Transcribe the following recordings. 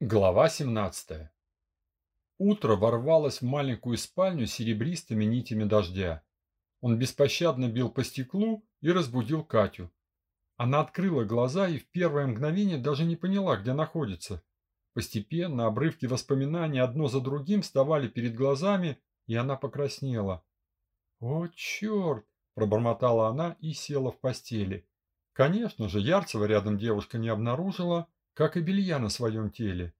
Глава 17. Утро ворвалось в маленькую спальню серебристыми нитями дождя. Он беспощадно бил по стеклу и разбудил Катю. Она открыла глаза и в первое мгновение даже не поняла, где находится. Постепенно обрывки воспоминаний одно за другим вставали перед глазами, и она покраснела. «О, черт!» – пробормотала она и села в постели. Конечно же, Ярцева рядом девушка не обнаружила, как и белья на своем теле.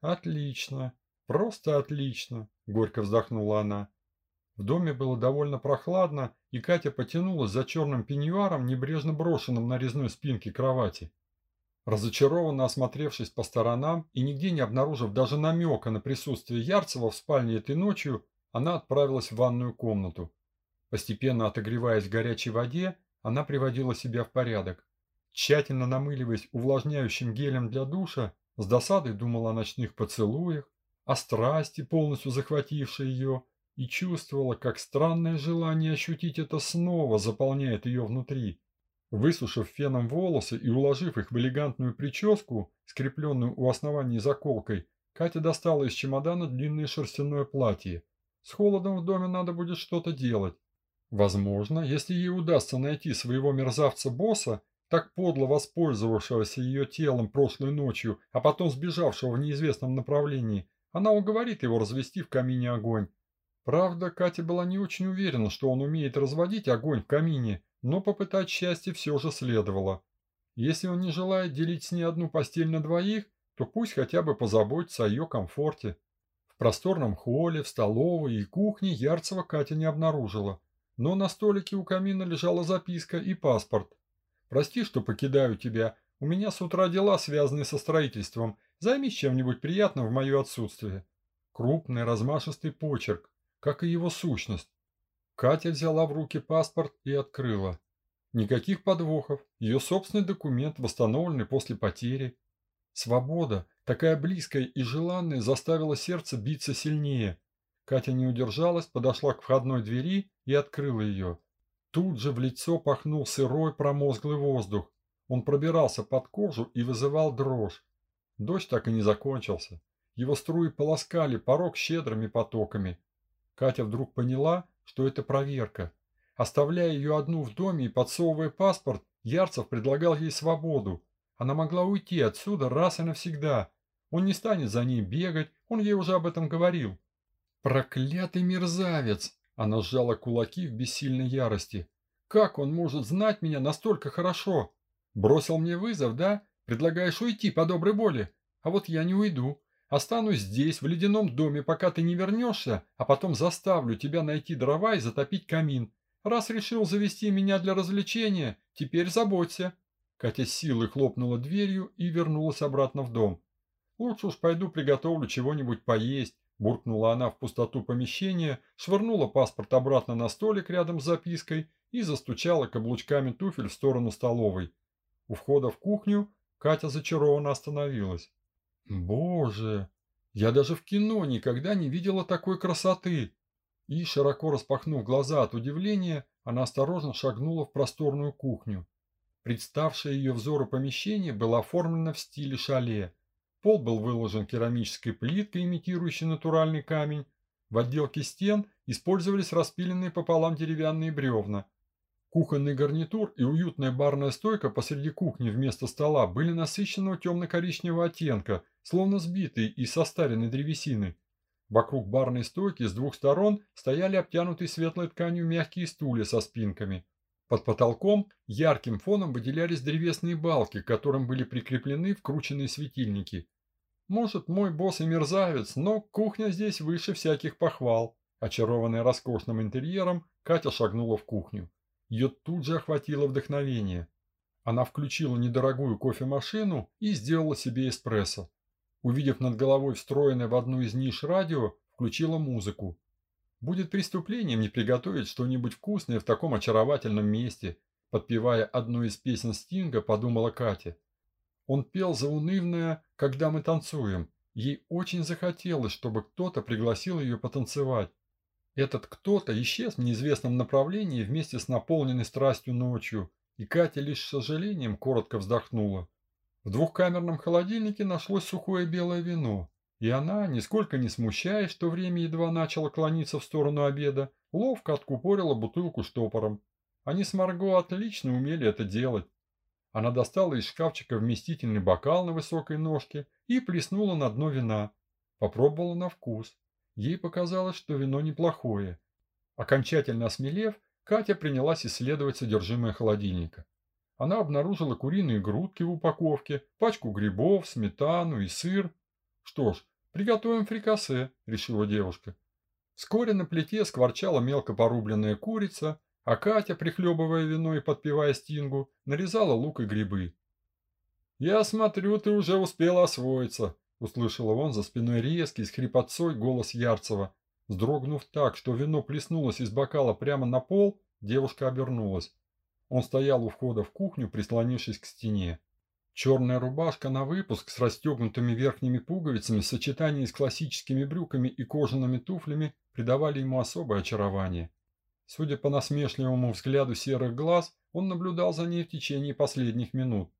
«Отлично, просто отлично», – горько вздохнула она. В доме было довольно прохладно, и Катя потянулась за черным пеньюаром, небрежно брошенным на резной спинке кровати. Разочарованно осмотревшись по сторонам и нигде не обнаружив даже намека на присутствие Ярцева в спальне этой ночью, она отправилась в ванную комнату. Постепенно отогреваясь в горячей воде, она приводила себя в порядок. Тщательно намыливаясь увлажняющим гелем для душа, с досадой думала о ночных поцелуях, о страсти, полностью захватившей ее, и чувствовала, как странное желание ощутить это снова заполняет ее внутри. Высушив феном волосы и уложив их в элегантную прическу, скрепленную у основания заколкой, Катя достала из чемодана длинное шерстяное платье. С холодом в доме надо будет что-то делать. Возможно, если ей удастся найти своего мерзавца-босса, так подло воспользовавшегося ее телом прошлой ночью, а потом сбежавшего в неизвестном направлении, она уговорит его развести в камине огонь. Правда, Катя была не очень уверена, что он умеет разводить огонь в камине, но попытать счастье все же следовало. Если он не желает делить с ней одну постель на двоих, то пусть хотя бы позаботится о ее комфорте. В просторном холле, в столовой и кухне Ярцева Катя не обнаружила, но на столике у камина лежала записка и паспорт. Прости, что покидаю тебя. У меня с утра дела, связанные со строительством. Займись чем-нибудь приятным в мое отсутствие. Крупный, размашистый почерк, как и его сущность. Катя взяла в руки паспорт и открыла. Никаких подвохов. Ее собственный документ, восстановленный после потери. Свобода, такая близкая и желанная, заставила сердце биться сильнее. Катя не удержалась, подошла к входной двери и открыла ее. Тут же в лицо пахнул сырой промозглый воздух. Он пробирался под кожу и вызывал дрожь. Дождь так и не закончился. Его струи полоскали порог щедрыми потоками. Катя вдруг поняла, что это проверка. Оставляя ее одну в доме и подсовывая паспорт, Ярцев предлагал ей свободу. Она могла уйти отсюда раз и навсегда. Он не станет за ней бегать, он ей уже об этом говорил. Проклятый мерзавец! Она сжала кулаки в бессильной ярости. «Как он может знать меня настолько хорошо? Бросил мне вызов, да? Предлагаешь уйти по доброй воле? А вот я не уйду. Останусь здесь, в ледяном доме, пока ты не вернешься, а потом заставлю тебя найти дрова и затопить камин. Раз решил завести меня для развлечения, теперь заботься». Катя с силой хлопнула дверью и вернулась обратно в дом. «Лучше уж пойду приготовлю чего-нибудь поесть, Буркнула она в пустоту помещения, швырнула паспорт обратно на столик рядом с запиской и застучала каблучками туфель в сторону столовой. У входа в кухню Катя зачарованно остановилась. «Боже, я даже в кино никогда не видела такой красоты!» И, широко распахнув глаза от удивления, она осторожно шагнула в просторную кухню. Представшее ее взору помещение было оформлено в стиле шале – Пол был выложен керамической плиткой, имитирующей натуральный камень. В отделке стен использовались распиленные пополам деревянные бревна. Кухонный гарнитур и уютная барная стойка посреди кухни вместо стола были насыщенного темно-коричневого оттенка, словно сбитые из состаренной древесины. Вокруг барной стойки с двух сторон стояли обтянутые светлой тканью мягкие стулья со спинками. Под потолком ярким фоном выделялись древесные балки, к которым были прикреплены вкрученные светильники. Может, мой босс и мерзавец, но кухня здесь выше всяких похвал. Очарованная роскошным интерьером, Катя шагнула в кухню. Ее тут же охватило вдохновение. Она включила недорогую кофемашину и сделала себе эспрессо. Увидев над головой встроенное в одну из ниш радио, включила музыку. Будет преступлением не приготовить что-нибудь вкусное в таком очаровательном месте, подпевая одну из песен Стинга, подумала Катя. Он пел заунывное «Когда мы танцуем». Ей очень захотелось, чтобы кто-то пригласил ее потанцевать. Этот кто-то исчез в неизвестном направлении вместе с наполненной страстью ночью, и Катя лишь с сожалением коротко вздохнула. В двухкамерном холодильнике нашлось сухое белое вино, и она, нисколько не смущаясь, что время едва начало клониться в сторону обеда, ловко откупорила бутылку штопором. Они с Марго отлично умели это делать. Она достала из шкафчика вместительный бокал на высокой ножке и плеснула на дно вина. Попробовала на вкус. Ей показалось, что вино неплохое. Окончательно осмелев, Катя принялась исследовать содержимое холодильника. Она обнаружила куриные грудки в упаковке, пачку грибов, сметану и сыр. «Что ж, приготовим фрикасе», – решила девушка. Вскоре на плите скворчала мелко порубленная курица, а Катя, прихлебывая вино и подпевая стингу, нарезала лук и грибы. «Я смотрю, ты уже успела освоиться», – услышала он за спиной резкий с хрипотцой голос Ярцева. Сдрогнув так, что вино плеснулось из бокала прямо на пол, девушка обернулась. Он стоял у входа в кухню, прислонившись к стене. Черная рубашка на выпуск с расстегнутыми верхними пуговицами в сочетании с классическими брюками и кожаными туфлями придавали ему особое очарование. Судя по насмешливому взгляду серых глаз, он наблюдал за ней в течение последних минут.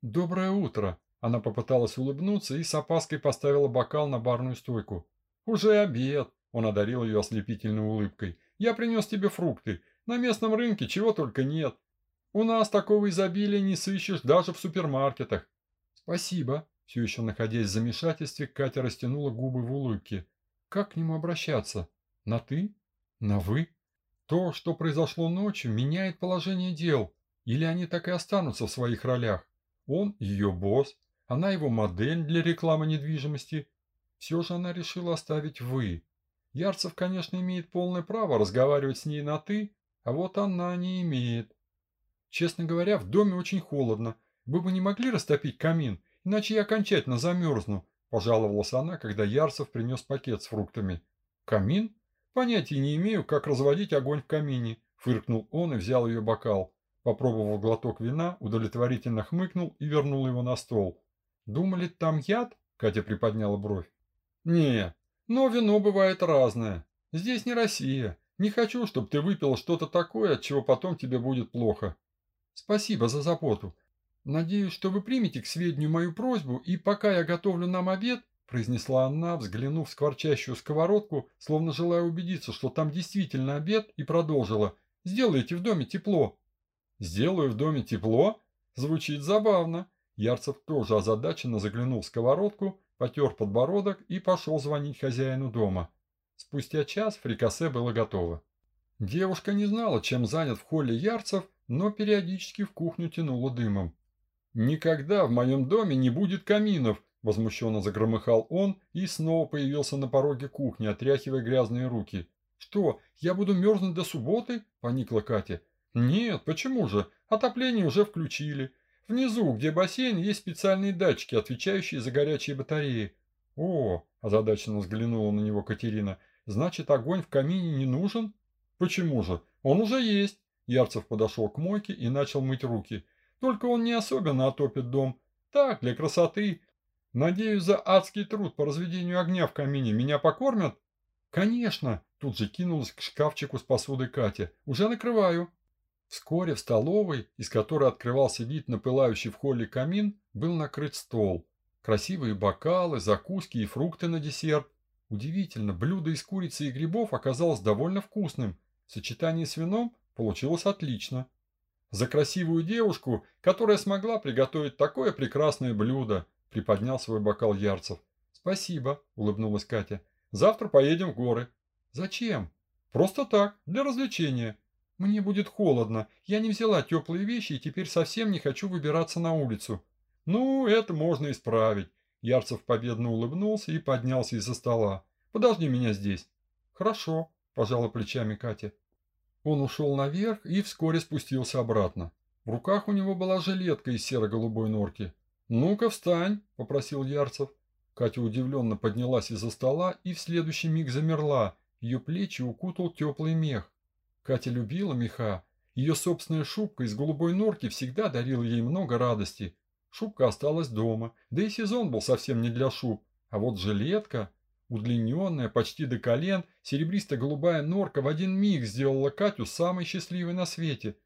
«Доброе утро!» Она попыталась улыбнуться и с опаской поставила бокал на барную стойку. «Уже обед!» Он одарил ее ослепительной улыбкой. «Я принес тебе фрукты. На местном рынке чего только нет. У нас такого изобилия не сыщешь даже в супермаркетах». «Спасибо!» Все еще находясь в замешательстве, Катя растянула губы в улыбке. «Как к нему обращаться? На «ты»? На «вы»?» То, что произошло ночью, меняет положение дел. Или они так и останутся в своих ролях. Он ее босс, она его модель для рекламы недвижимости. Все же она решила оставить «вы». Ярцев, конечно, имеет полное право разговаривать с ней на «ты», а вот она не имеет. Честно говоря, в доме очень холодно. Вы бы не могли растопить камин, иначе я окончательно замерзну, пожаловалась она, когда Ярцев принес пакет с фруктами. Камин? Понятия не имею, как разводить огонь в камине, фыркнул он и взял ее бокал. Попробовал глоток вина, удовлетворительно хмыкнул и вернул его на стол. «Думали, там яд?» – Катя приподняла бровь. «Не, но вино бывает разное. Здесь не Россия. Не хочу, чтобы ты выпила что-то такое, от чего потом тебе будет плохо. Спасибо за заботу. Надеюсь, что вы примете к сведению мою просьбу, и пока я готовлю нам обед, произнесла она, взглянув в скворчащую сковородку, словно желая убедиться, что там действительно обед, и продолжила. «Сделайте в доме тепло». «Сделаю в доме тепло?» Звучит забавно. Ярцев тоже озадаченно заглянул в сковородку, потер подбородок и пошел звонить хозяину дома. Спустя час фрикасе было готово. Девушка не знала, чем занят в холле Ярцев, но периодически в кухню тянуло дымом. «Никогда в моем доме не будет каминов!» – возмущенно загромыхал он и снова появился на пороге кухни, отряхивая грязные руки. «Что, я буду мерзнуть до субботы?» – поникла Катя. «Нет, почему же? Отопление уже включили. Внизу, где бассейн, есть специальные датчики, отвечающие за горячие батареи». «О!» – озадаченно взглянула на него Катерина. «Значит, огонь в камине не нужен?» «Почему же? Он уже есть!» Ярцев подошел к мойке и начал мыть руки. «Только он не особенно отопит дом. Так, для красоты. Надеюсь, за адский труд по разведению огня в камине меня покормят?» «Конечно!» – тут же кинулась к шкафчику с посудой Катя. «Уже накрываю!» Вскоре в столовой, из которой открывался вид на пылающий в холле камин, был накрыт стол. Красивые бокалы, закуски и фрукты на десерт. Удивительно, блюдо из курицы и грибов оказалось довольно вкусным. В сочетании с вином получилось отлично. За красивую девушку, которая смогла приготовить такое прекрасное блюдо, приподнял свой бокал Ярцев. Спасибо, улыбнулась Катя. Завтра поедем в горы. Зачем? Просто так, для развлечения. «Мне будет холодно. Я не взяла теплые вещи и теперь совсем не хочу выбираться на улицу». «Ну, это можно исправить». Ярцев победно улыбнулся и поднялся из-за стола. «Подожди меня здесь». «Хорошо», – пожала плечами Катя. Он ушел наверх и вскоре спустился обратно. В руках у него была жилетка из серо-голубой норки. «Ну-ка, встань», – попросил Ярцев. Катя удивленно поднялась из-за стола и в следующий миг замерла. Ее плечи укутал теплый мех. Катя любила меха. Ее собственная шубка из голубой норки всегда дарила ей много радости. Шубка осталась дома, да и сезон был совсем не для шуб. А вот жилетка, удлиненная, почти до колен, серебристо-голубая норка в один миг сделала Катю самой счастливой на свете.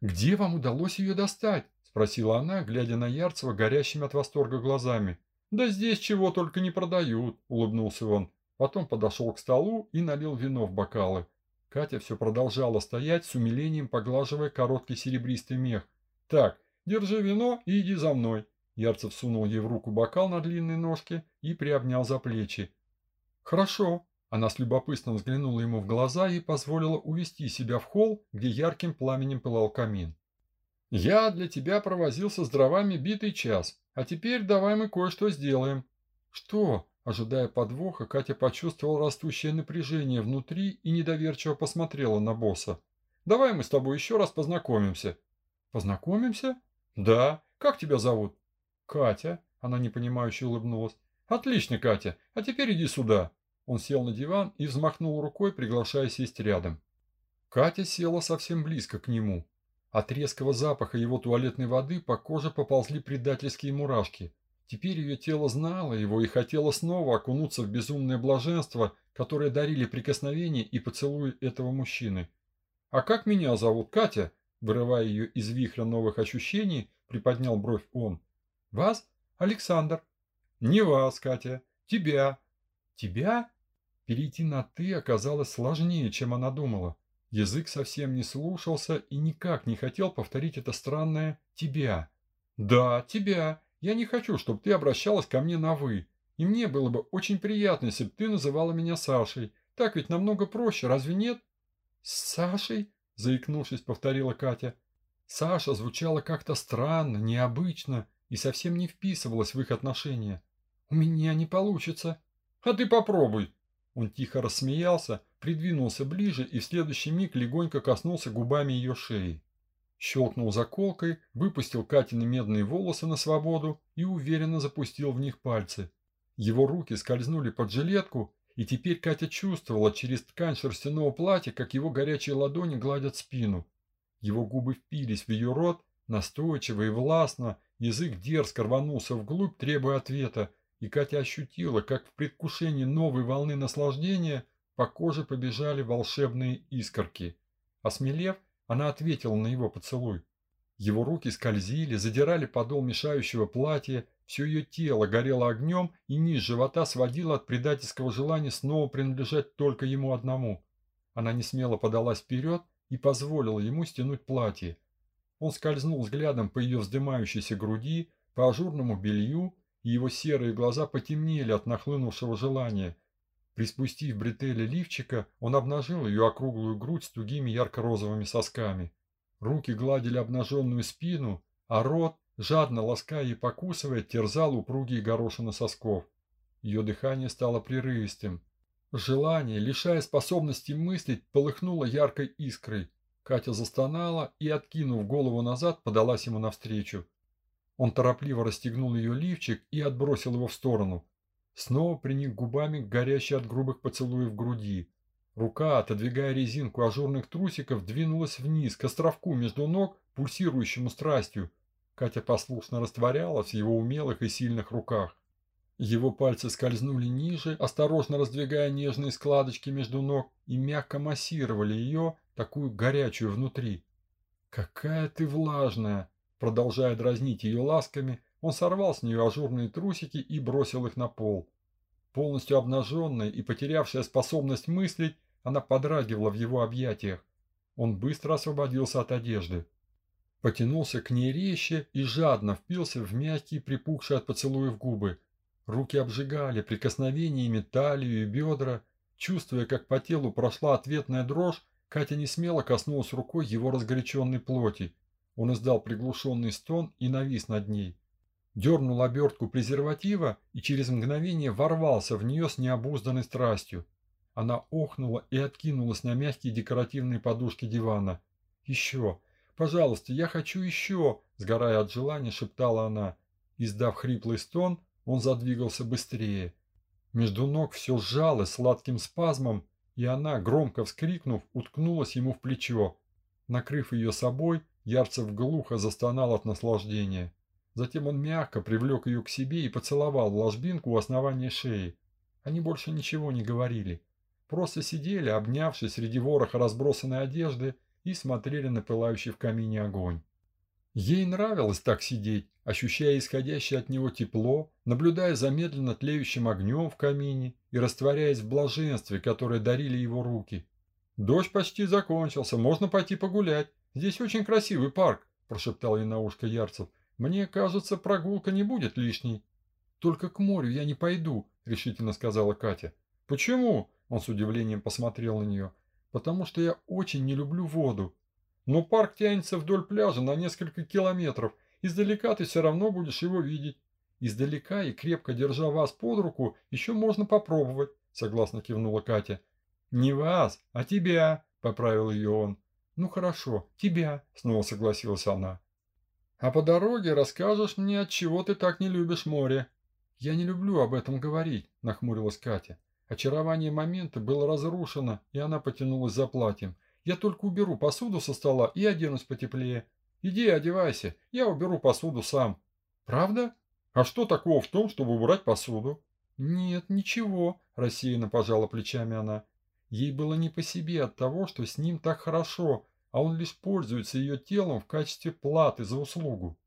«Где вам удалось ее достать?» – спросила она, глядя на Ярцева горящими от восторга глазами. «Да здесь чего только не продают», – улыбнулся он. Потом подошел к столу и налил вино в бокалы. Катя все продолжала стоять с умилением, поглаживая короткий серебристый мех. «Так, держи вино и иди за мной». Ярцев сунул ей в руку бокал на длинной ножке и приобнял за плечи. «Хорошо». Она с любопытством взглянула ему в глаза и позволила увести себя в холл, где ярким пламенем пылал камин. «Я для тебя провозился с дровами битый час, а теперь давай мы кое-что сделаем». «Что?» Ожидая подвоха, Катя почувствовала растущее напряжение внутри и недоверчиво посмотрела на босса. «Давай мы с тобой еще раз познакомимся». «Познакомимся?» «Да. Как тебя зовут?» «Катя», – она непонимающе улыбнулась. «Отлично, Катя. А теперь иди сюда». Он сел на диван и взмахнул рукой, приглашая сесть рядом. Катя села совсем близко к нему. От резкого запаха его туалетной воды по коже поползли предательские мурашки. Теперь ее тело знало его и хотело снова окунуться в безумное блаженство, которое дарили прикосновения и поцелуи этого мужчины. «А как меня зовут, Катя?» Вырывая ее из вихря новых ощущений, приподнял бровь он. «Вас? Александр». «Не вас, Катя. Тебя». «Тебя?» Перейти на «ты» оказалось сложнее, чем она думала. Язык совсем не слушался и никак не хотел повторить это странное «тебя». «Да, тебя. Я не хочу, чтобы ты обращалась ко мне на «вы». И мне было бы очень приятно, если бы ты называла меня Сашей. Так ведь намного проще, разве нет?» «С Сашей?» – заикнувшись, повторила Катя. Саша звучала как-то странно, необычно и совсем не вписывалась в их отношения. «У меня не получится». «А ты попробуй!» Он тихо рассмеялся, придвинулся ближе и в следующий миг легонько коснулся губами ее шеи. Щелкнул заколкой, выпустил Катины медные волосы на свободу и уверенно запустил в них пальцы. Его руки скользнули под жилетку, и теперь Катя чувствовала через ткань шерстяного платья, как его горячие ладони гладят спину. Его губы впились в ее рот, настойчиво и властно, язык дерзко рванулся вглубь, требуя ответа, и Катя ощутила, как в предвкушении новой волны наслаждения по коже побежали волшебные искорки. Осмелев, она ответила на его поцелуй. Его руки скользили, задирали подол мешающего платья, все ее тело горело огнем, и низ живота сводило от предательского желания снова принадлежать только ему одному. Она не смело подалась вперед и позволила ему стянуть платье. Он скользнул взглядом по ее вздымающейся груди, по ажурному белью, и его серые глаза потемнели от нахлынувшего желания. Приспустив бретели лифчика, он обнажил ее округлую грудь с тугими ярко-розовыми сосками. Руки гладили обнаженную спину, а рот, жадно лаская и покусывая, терзал упругие горошины сосков. Ее дыхание стало прерывистым. Желание, лишая способности мыслить, полыхнуло яркой искрой. Катя застонала и, откинув голову назад, подалась ему навстречу. Он торопливо расстегнул ее лифчик и отбросил его в сторону. Снова приник губами к горящей от грубых поцелуев груди. Рука, отодвигая резинку ажурных трусиков, двинулась вниз, к островку между ног, пульсирующему страстью. Катя послушно растворялась в его умелых и сильных руках. Его пальцы скользнули ниже, осторожно раздвигая нежные складочки между ног и мягко массировали ее, такую горячую внутри. «Какая ты влажная!» Продолжая дразнить ее ласками, он сорвал с нее ажурные трусики и бросил их на пол. Полностью обнаженная и потерявшая способность мыслить, она подрагивала в его объятиях. Он быстро освободился от одежды. Потянулся к ней резче и жадно впился в мягкие, припухшие от поцелуев губы. Руки обжигали прикосновениями талию и бедра. Чувствуя, как по телу прошла ответная дрожь, Катя не смело коснулась рукой его разгоряченной плоти. Он издал приглушенный стон и навис над ней. Дернул обертку презерватива и через мгновение ворвался в нее с необузданной страстью. Она охнула и откинулась на мягкие декоративные подушки дивана. «Еще! Пожалуйста, я хочу еще!» Сгорая от желания, шептала она. Издав хриплый стон, он задвигался быстрее. Между ног все сжалось сладким спазмом, и она, громко вскрикнув, уткнулась ему в плечо. Накрыв ее собой, Ярцев глухо застонал от наслаждения. Затем он мягко привлек ее к себе и поцеловал ложбинку у основания шеи. Они больше ничего не говорили. Просто сидели, обнявшись среди вороха разбросанной одежды, и смотрели на пылающий в камине огонь. Ей нравилось так сидеть, ощущая исходящее от него тепло, наблюдая за медленно тлеющим огнем в камине и растворяясь в блаженстве, которое дарили его руки. «Дождь почти закончился, можно пойти погулять. Здесь очень красивый парк», – прошептал ей на ушко Ярцев. «Мне кажется, прогулка не будет лишней». «Только к морю я не пойду», – решительно сказала Катя. «Почему?» – он с удивлением посмотрел на нее. «Потому что я очень не люблю воду». Но парк тянется вдоль пляжа на несколько километров. Издалека ты все равно будешь его видеть. Издалека и крепко держа вас под руку, еще можно попробовать, согласно кивнула Катя. Не вас, а тебя, поправил ее он. Ну хорошо, тебя, снова согласилась она. А по дороге расскажешь мне, от чего ты так не любишь море. Я не люблю об этом говорить, нахмурилась Катя. Очарование момента было разрушено, и она потянулась за платьем. Я только уберу посуду со стола и оденусь потеплее. Иди одевайся, я уберу посуду сам. Правда? А что такого в том, чтобы убрать посуду? Нет, ничего, рассеянно пожала плечами она. Ей было не по себе от того, что с ним так хорошо, а он лишь пользуется ее телом в качестве платы за услугу.